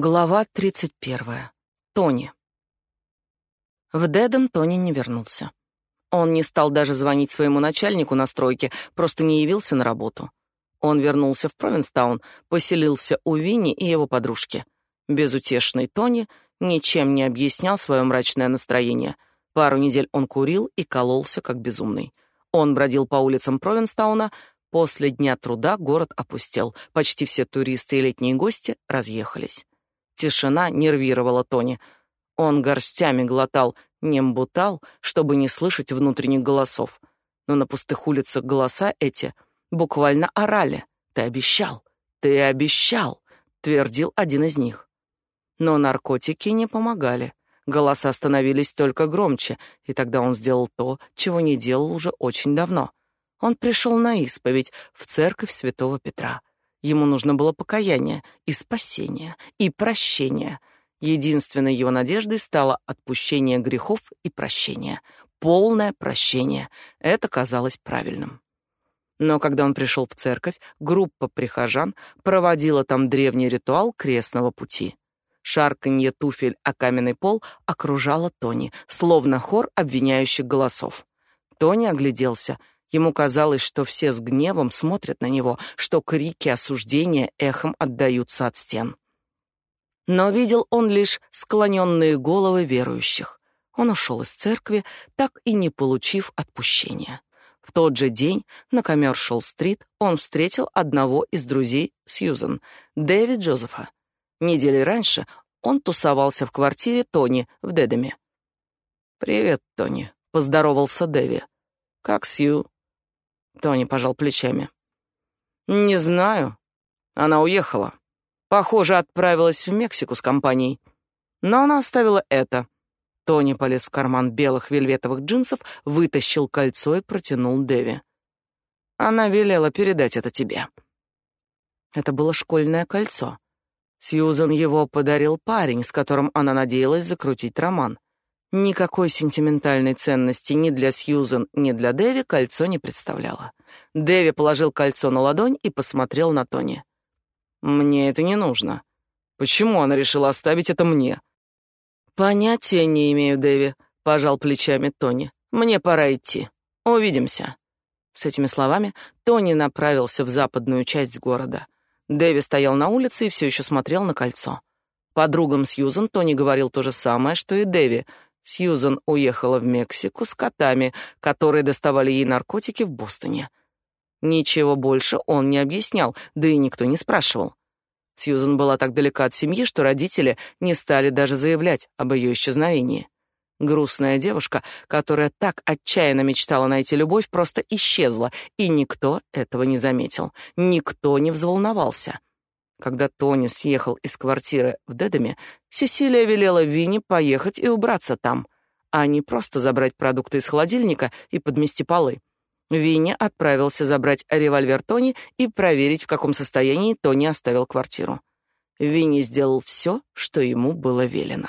Глава 31. Тони. В Дедом Тони не вернулся. Он не стал даже звонить своему начальнику на стройке, просто не явился на работу. Он вернулся в Провинстаун, поселился у Винни и его подружки. Безутешный Тони ничем не объяснял свое мрачное настроение. Пару недель он курил и кололся, как безумный. Он бродил по улицам Провинстауна, После дня труда город опустел. Почти все туристы и летние гости разъехались. Тишина нервировала Тони. Он горстями глотал нембутал, чтобы не слышать внутренних голосов. Но на пустых улицах голоса эти буквально орали. «Ты обещал! Ты обещал!» — твердил один из них. Но наркотики не помогали. Голоса становились только громче, и тогда он сделал то, чего не делал уже очень давно. Он пришел на исповедь в церковь Святого Петра. Ему нужно было покаяние и спасение, и прощение. Единственной его надеждой стало отпущение грехов и прощение. Полное прощение. Это казалось правильным. Но когда он пришел в церковь, группа прихожан проводила там древний ритуал крестного пути. Шарканье туфель о каменный пол окружало Тони, словно хор обвиняющих голосов. Тони огляделся — Ему казалось, что все с гневом смотрят на него, что крики осуждения эхом отдаются от стен. Но видел он лишь склоненные головы верующих. Он ушел из церкви, так и не получив отпущения. В тот же день на Коммершал-стрит он встретил одного из друзей Сьюзен, Дэви Джозефа. Недели раньше он тусовался в квартире Тони в Дедаме. «Привет, Тони», — поздоровался Дэви. «Как Сью?» Тони пожал плечами. Не знаю. Она уехала. Похоже, отправилась в Мексику с компанией. Но она оставила это. Тони полез в карман белых вельветовых джинсов, вытащил кольцо и протянул Деви. Она велела передать это тебе. Это было школьное кольцо. Сьюзан его подарил парень, с которым она надеялась закрутить роман. Никакой сентиментальной ценности ни для Сьюзен, ни для Дэви кольцо не представляло. Дэви положил кольцо на ладонь и посмотрел на Тони. «Мне это не нужно. Почему она решила оставить это мне?» «Понятия не имею, Дэви», — пожал плечами Тони. «Мне пора идти. Увидимся». С этими словами Тони направился в западную часть города. Дэви стоял на улице и все еще смотрел на кольцо. Подругам Сьюзен Тони говорил то же самое, что и Дэви — Сьюзан уехала в Мексику с котами, которые доставали ей наркотики в Бостоне. Ничего больше он не объяснял, да и никто не спрашивал. Сьюзан была так далека от семьи, что родители не стали даже заявлять об ее исчезновении. Грустная девушка, которая так отчаянно мечтала найти любовь, просто исчезла, и никто этого не заметил, никто не взволновался. Когда Тони съехал из квартиры в Дедаме, Сесилия велела Винни поехать и убраться там, а не просто забрать продукты из холодильника и подмести полы. Винни отправился забрать револьвер Тони и проверить, в каком состоянии Тони оставил квартиру. Винни сделал все, что ему было велено.